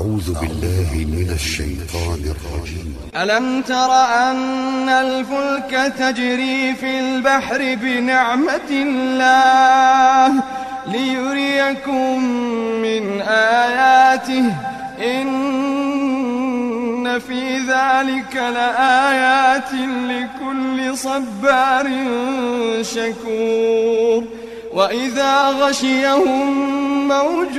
أعوذ بالله من الشيطان الرجيم. ألم تر أن الفلك تجري في البحر بنعمة الله ليريكم من آياته؟ إن في ذلك لآيات لكل صبار شكور. وإذا غشيهم موج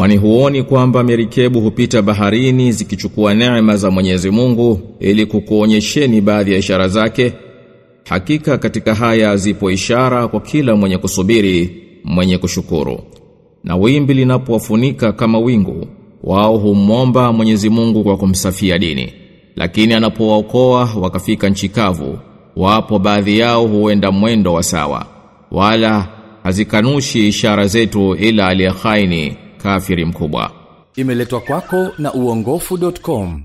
Kwani huoni kwamba merikebu hupita baharini zikichukua neema za Mwenyezi Mungu ili kukuonyesheni baadhi ya ishara zake? Hakika katika haya zipo ishara kwa kila mwenye kusubiri, mwenye kushukuru. Na wimbi linapowafunika kama wingu, wao humomba Mwenyezi Mungu kwa kumsafia dini. Lakini anapowaokoa wakafika nchi kavu, wapo baadhi yao huenda mwendo wa sawa. Wala hazikanushi ishara zetu ila aliyekhaini kafiri mkubwa. Imeletwa kwako na uongofu.com.